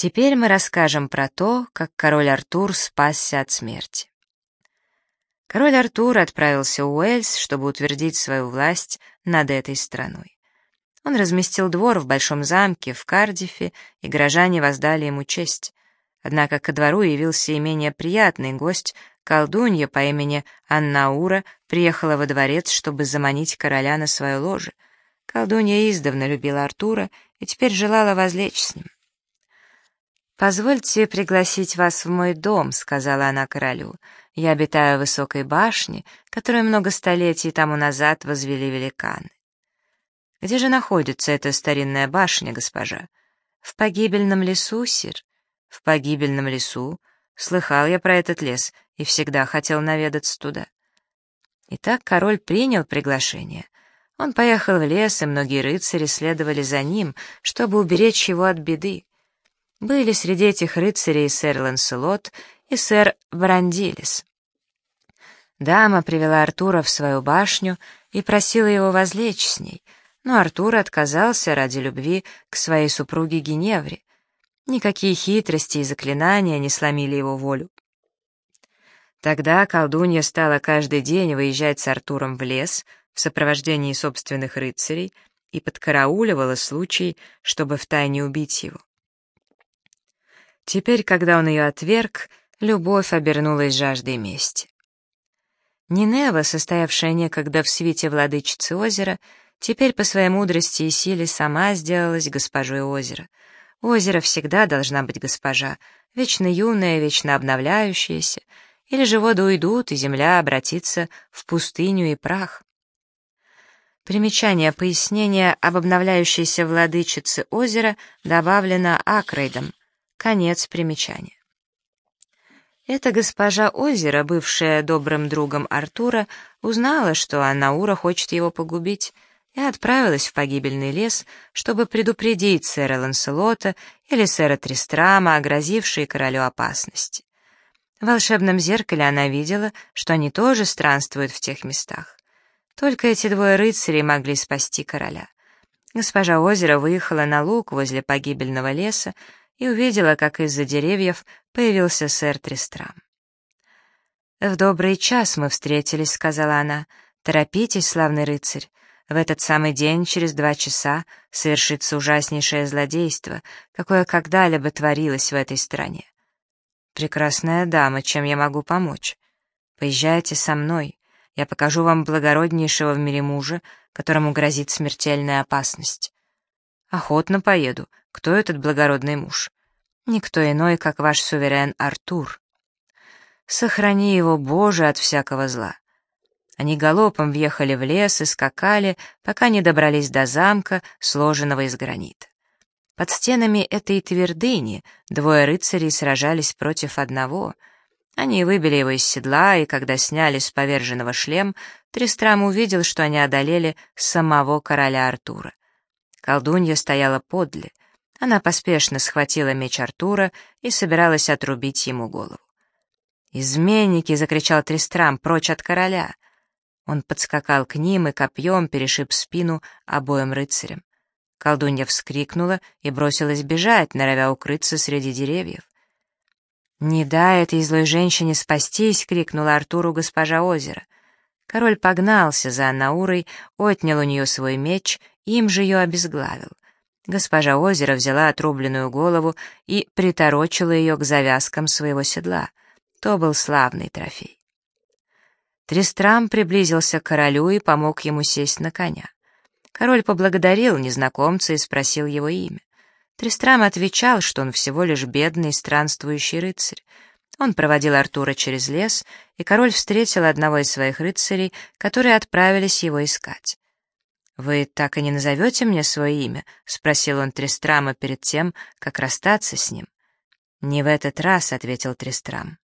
Теперь мы расскажем про то, как король Артур спасся от смерти. Король Артур отправился в Уэльс, чтобы утвердить свою власть над этой страной. Он разместил двор в большом замке в Кардифе, и горожане воздали ему честь. Однако ко двору явился и менее приятный гость, колдунья по имени Аннаура приехала во дворец, чтобы заманить короля на свое ложе. Колдунья издавна любила Артура и теперь желала возлечь с ним. «Позвольте пригласить вас в мой дом», — сказала она королю. «Я обитаю в высокой башне, которую много столетий тому назад возвели великаны. Где же находится эта старинная башня, госпожа? В погибельном лесу, сир? В погибельном лесу? Слыхал я про этот лес и всегда хотел наведаться туда. Итак, король принял приглашение. Он поехал в лес, и многие рыцари следовали за ним, чтобы уберечь его от беды. Были среди этих рыцарей сэр Ланселот и сэр Брандилис. Дама привела Артура в свою башню и просила его возлечь с ней — но Артур отказался ради любви к своей супруге Геневре. Никакие хитрости и заклинания не сломили его волю. Тогда колдунья стала каждый день выезжать с Артуром в лес в сопровождении собственных рыцарей и подкарауливала случай, чтобы втайне убить его. Теперь, когда он ее отверг, любовь обернулась жаждой мести. Нинева, состоявшая некогда в свите владычицы озера, теперь по своей мудрости и силе сама сделалась госпожой озера. Озеро всегда должна быть госпожа, вечно юная, вечно обновляющаяся, или же воды уйдут, и земля обратится в пустыню и прах. Примечание пояснения об обновляющейся владычице озера добавлено Акрейдом. Конец примечания. Эта госпожа озера, бывшая добрым другом Артура, узнала, что Анаура хочет его погубить, и отправилась в погибельный лес, чтобы предупредить сэра Ланселота или сэра Тристрама о грозившей королю опасности. В волшебном зеркале она видела, что они тоже странствуют в тех местах. Только эти двое рыцарей могли спасти короля. Госпожа Озера выехала на луг возле погибельного леса и увидела, как из-за деревьев появился сэр Тристрам. «В добрый час мы встретились», — сказала она. «Торопитесь, славный рыцарь. В этот самый день, через два часа, совершится ужаснейшее злодейство, какое когда-либо творилось в этой стране. Прекрасная дама, чем я могу помочь? Поезжайте со мной, я покажу вам благороднейшего в мире мужа, которому грозит смертельная опасность. Охотно поеду. Кто этот благородный муж? Никто иной, как ваш суверен Артур. Сохрани его, Боже, от всякого зла. Они галопом въехали в лес и скакали, пока не добрались до замка, сложенного из гранита. Под стенами этой твердыни двое рыцарей сражались против одного. Они выбили его из седла, и когда сняли с поверженного шлем, Тристрам увидел, что они одолели самого короля Артура. Колдунья стояла подле. Она поспешно схватила меч Артура и собиралась отрубить ему голову. «Изменники!» — закричал Тристрам, прочь от короля — он подскакал к ним и копьем перешиб спину обоим рыцарям. Колдунья вскрикнула и бросилась бежать, норовя укрыться среди деревьев. «Не дай этой злой женщине спастись!» — крикнула Артуру госпожа озера. Король погнался за Аннаурой, отнял у нее свой меч, им же ее обезглавил. Госпожа озера взяла отрубленную голову и приторочила ее к завязкам своего седла. То был славный трофей. Трестрам приблизился к королю и помог ему сесть на коня. Король поблагодарил незнакомца и спросил его имя. Трестрам отвечал, что он всего лишь бедный странствующий рыцарь. Он проводил Артура через лес, и король встретил одного из своих рыцарей, которые отправились его искать. «Вы так и не назовете мне свое имя?» — спросил он Трестрама перед тем, как расстаться с ним. «Не в этот раз», — ответил Трестрам.